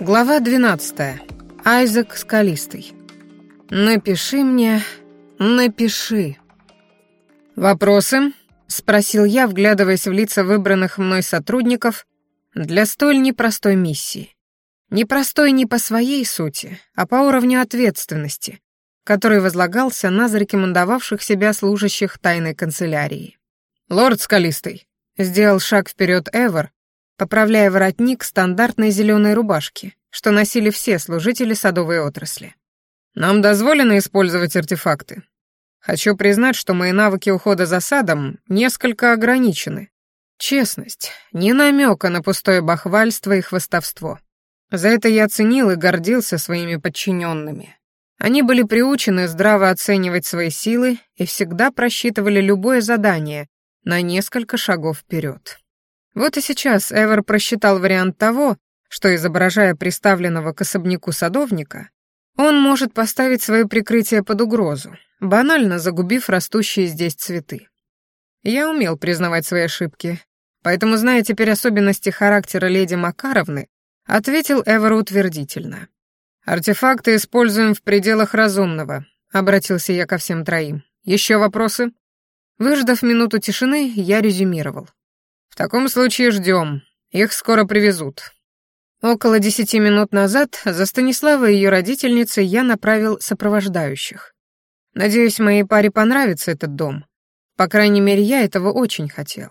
Глава 12. Айзек Скалистый. «Напиши мне, напиши». «Вопросы?» — спросил я, вглядываясь в лица выбранных мной сотрудников для столь непростой миссии. Непростой не по своей сути, а по уровню ответственности, который возлагался на зарекомендовавших себя служащих тайной канцелярии. «Лорд Скалистый», — сделал шаг вперед Эвер, поправляя воротник стандартной зеленой рубашки, что носили все служители садовой отрасли. «Нам дозволено использовать артефакты. Хочу признать, что мои навыки ухода за садом несколько ограничены. Честность, ни намека на пустое бахвальство и хвостовство. За это я ценил и гордился своими подчиненными. Они были приучены здраво оценивать свои силы и всегда просчитывали любое задание на несколько шагов вперед. Вот и сейчас Эвер просчитал вариант того, что, изображая приставленного к особняку садовника, он может поставить свое прикрытие под угрозу, банально загубив растущие здесь цветы. Я умел признавать свои ошибки, поэтому, зная теперь особенности характера леди Макаровны, ответил Эвер утвердительно. «Артефакты используем в пределах разумного», — обратился я ко всем троим. «Еще вопросы?» Выждав минуту тишины, я резюмировал. «В таком случае ждем. Их скоро привезут». Около десяти минут назад за Станиславой и ее родительницей я направил сопровождающих. Надеюсь, моей паре понравится этот дом. По крайней мере, я этого очень хотел.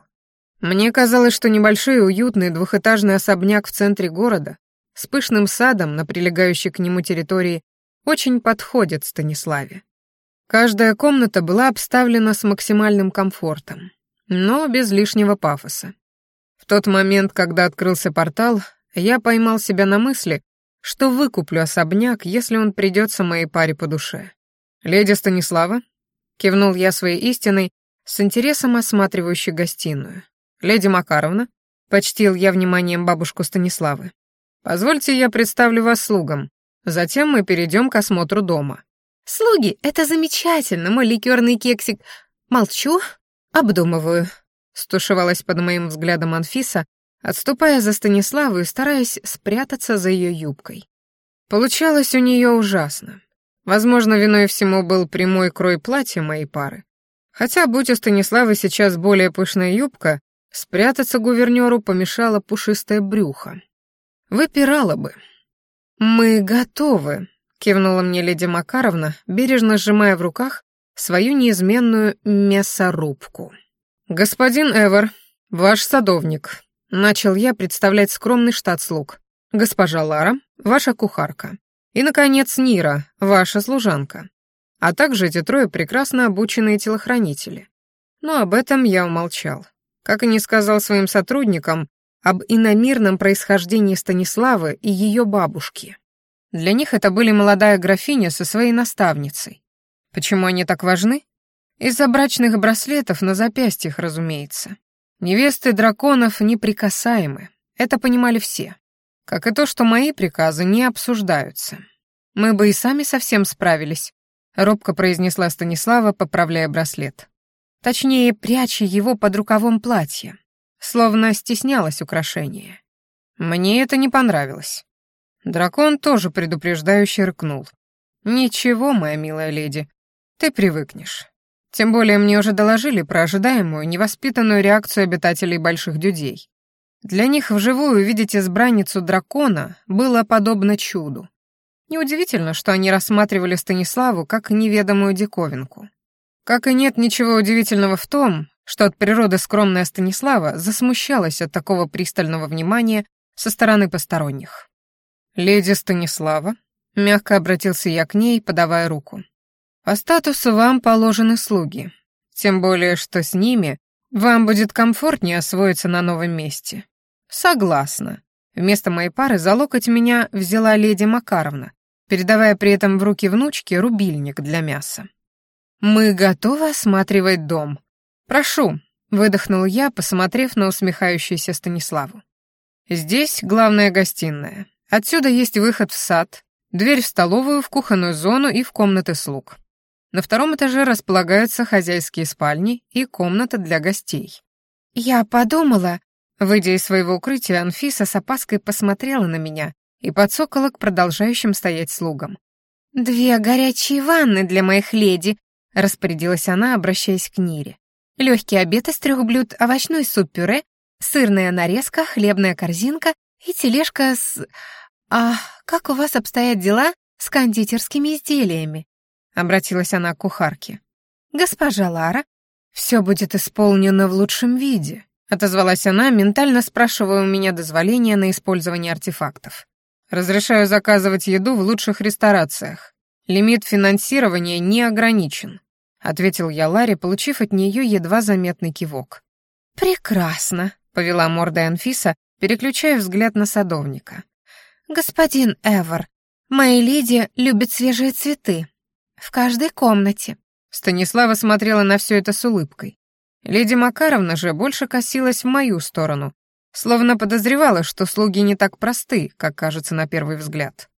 Мне казалось, что небольшой уютный двухэтажный особняк в центре города с пышным садом на прилегающей к нему территории очень подходит Станиславе. Каждая комната была обставлена с максимальным комфортом, но без лишнего пафоса. В тот момент, когда открылся портал, я поймал себя на мысли, что выкуплю особняк, если он придется моей паре по душе. «Леди Станислава?» — кивнул я своей истиной, с интересом осматривающей гостиную. «Леди Макаровна?» — почтил я вниманием бабушку Станиславы. «Позвольте я представлю вас слугам. Затем мы перейдем к осмотру дома». «Слуги, это замечательно, мой ликерный кексик. Молчу, обдумываю», — стушевалась под моим взглядом Анфиса, отступая за Станиславу и стараясь спрятаться за ее юбкой. Получалось у нее ужасно. Возможно, виной всему был прямой крой платья моей пары. Хотя, будь у Станиславы сейчас более пышная юбка, спрятаться гувернеру помешало пушистое брюхо. Выпирала бы. «Мы готовы», кивнула мне леди Макаровна, бережно сжимая в руках свою неизменную мясорубку. «Господин Эвер, ваш садовник», — начал я представлять скромный штат слуг. «Госпожа Лара, ваша кухарка. И, наконец, Нира, ваша служанка. А также эти трое прекрасно обученные телохранители. Но об этом я умолчал. Как и не сказал своим сотрудникам об иномирном происхождении Станиславы и ее бабушки. Для них это были молодая графиня со своей наставницей. Почему они так важны? Из-за брачных браслетов на запястьях, разумеется. Невесты драконов неприкасаемы. Это понимали все. Как и то, что мои приказы не обсуждаются. Мы бы и сами совсем справились, робко произнесла Станислава, поправляя браслет. Точнее, пряча его под рукавом платья, словно стеснялась украшения. Мне это не понравилось. Дракон тоже предупреждающе рыкнул. «Ничего, моя милая леди, ты привыкнешь. Тем более мне уже доложили про ожидаемую невоспитанную реакцию обитателей больших дюдей. Для них вживую видеть избранницу дракона было подобно чуду. Неудивительно, что они рассматривали Станиславу как неведомую диковинку. Как и нет ничего удивительного в том, что от природы скромная Станислава засмущалась от такого пристального внимания со стороны посторонних. «Леди Станислава», — мягко обратился я к ней, подавая руку. «По статусу вам положены слуги, тем более, что с ними вам будет комфортнее освоиться на новом месте». «Согласна». Вместо моей пары за локоть меня взяла леди Макаровна, передавая при этом в руки внучки рубильник для мяса. «Мы готовы осматривать дом. Прошу», — выдохнул я, посмотрев на усмехающуюся Станиславу. «Здесь главная гостиная. Отсюда есть выход в сад, дверь в столовую, в кухонную зону и в комнаты слуг. На втором этаже располагаются хозяйские спальни и комната для гостей. Я подумала, выйдя из своего укрытия, Анфиса с опаской посмотрела на меня и подсокола к продолжающим стоять слугам. «Две горячие ванны для моих леди», — распорядилась она, обращаясь к Нире. «Легкий обед из трех блюд, овощной суп-пюре, сырная нарезка, хлебная корзинка и тележка с... А как у вас обстоят дела с кондитерскими изделиями?» — обратилась она к кухарке. «Госпожа Лара, все будет исполнено в лучшем виде», — отозвалась она, ментально спрашивая у меня дозволения на использование артефактов. Разрешаю заказывать еду в лучших ресторациях. Лимит финансирования не ограничен», — ответил я Ларе, получив от нее едва заметный кивок. «Прекрасно», — повела мордой Анфиса, переключая взгляд на садовника. «Господин Эвер, мои леди любят свежие цветы. В каждой комнате». Станислава смотрела на все это с улыбкой. Леди Макаровна же больше косилась в мою сторону, Словно подозревала, что слуги не так просты, как кажется на первый взгляд.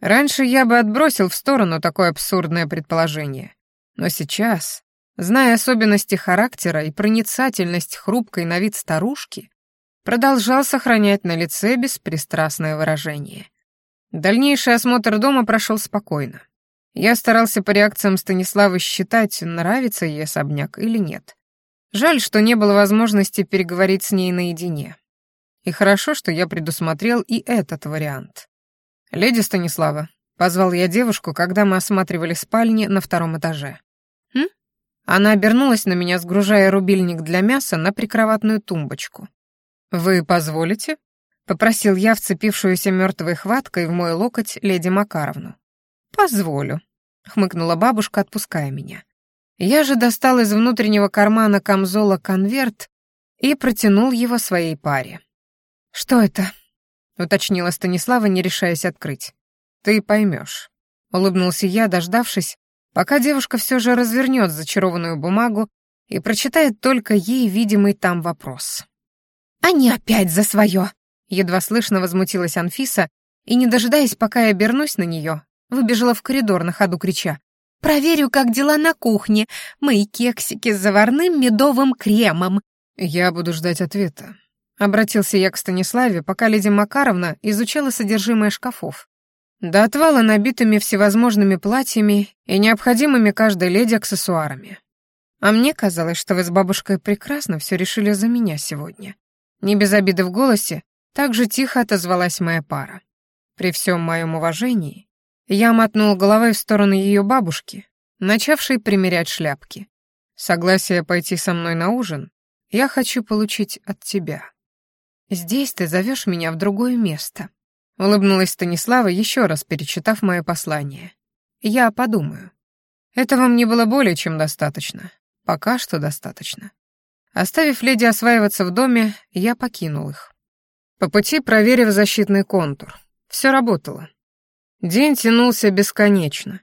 Раньше я бы отбросил в сторону такое абсурдное предположение. Но сейчас, зная особенности характера и проницательность хрупкой на вид старушки, продолжал сохранять на лице беспристрастное выражение. Дальнейший осмотр дома прошел спокойно. Я старался по реакциям Станиславы считать, нравится ей особняк или нет. Жаль, что не было возможности переговорить с ней наедине. И хорошо, что я предусмотрел и этот вариант. «Леди Станислава», — позвал я девушку, когда мы осматривали спальни на втором этаже. «М?» Она обернулась на меня, сгружая рубильник для мяса на прикроватную тумбочку. «Вы позволите?» — попросил я вцепившуюся мертвой хваткой в мой локоть леди Макаровну. «Позволю», — хмыкнула бабушка, отпуская меня. Я же достал из внутреннего кармана камзола конверт и протянул его своей паре. «Что это?» — уточнила Станислава, не решаясь открыть. «Ты поймешь», — улыбнулся я, дождавшись, пока девушка все же развернет зачарованную бумагу и прочитает только ей видимый там вопрос. «Они опять за свое!» — едва слышно возмутилась Анфиса и, не дожидаясь, пока я обернусь на нее, выбежала в коридор на ходу крича. «Проверю, как дела на кухне. Мои кексики с заварным медовым кремом». «Я буду ждать ответа», Обратился я к Станиславе, пока леди Макаровна изучала содержимое шкафов. До отвала набитыми всевозможными платьями и необходимыми каждой леди аксессуарами. А мне казалось, что вы с бабушкой прекрасно все решили за меня сегодня. Не без обиды в голосе, так же тихо отозвалась моя пара. При всем моем уважении, я мотнул головой в сторону ее бабушки, начавшей примерять шляпки. Согласие пойти со мной на ужин я хочу получить от тебя. «Здесь ты зовешь меня в другое место», — улыбнулась Станислава, еще раз перечитав мое послание. «Я подумаю. Этого мне было более чем достаточно. Пока что достаточно». Оставив леди осваиваться в доме, я покинул их. По пути проверив защитный контур. Все работало. День тянулся бесконечно.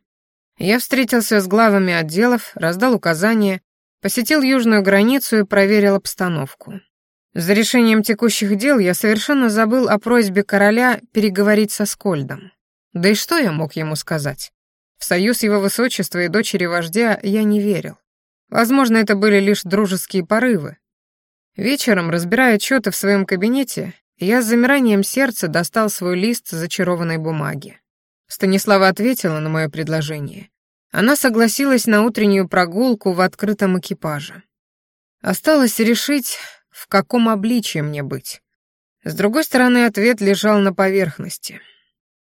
Я встретился с главами отделов, раздал указания, посетил южную границу и проверил обстановку. За решением текущих дел я совершенно забыл о просьбе короля переговорить со Скольдом. Да и что я мог ему сказать? В союз его высочества и дочери вождя я не верил. Возможно, это были лишь дружеские порывы. Вечером, разбирая отчеты в своем кабинете, я с замиранием сердца достал свой лист зачарованной бумаги. Станислава ответила на мое предложение. Она согласилась на утреннюю прогулку в открытом экипаже. Осталось решить, в каком обличье мне быть? С другой стороны, ответ лежал на поверхности.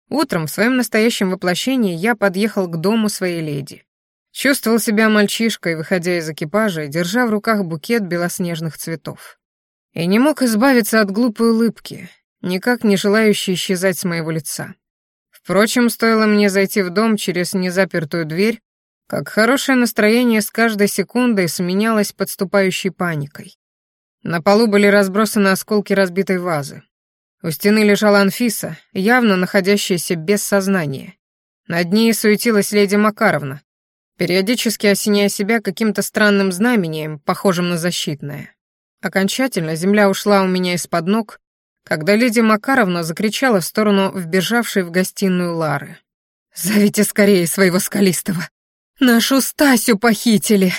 Утром в своем настоящем воплощении я подъехал к дому своей леди. Чувствовал себя мальчишкой, выходя из экипажа держа в руках букет белоснежных цветов. И не мог избавиться от глупой улыбки, никак не желающей исчезать с моего лица. Впрочем, стоило мне зайти в дом через незапертую дверь, как хорошее настроение с каждой секундой сменялось подступающей паникой. На полу были разбросаны осколки разбитой вазы. У стены лежала Анфиса, явно находящаяся без сознания. Над ней суетилась леди Макаровна, периодически осеняя себя каким-то странным знамением, похожим на защитное. Окончательно земля ушла у меня из-под ног, когда леди Макаровна закричала в сторону вбежавшей в гостиную Лары. «Зовите скорее своего скалистого! Нашу Стасю похитили!»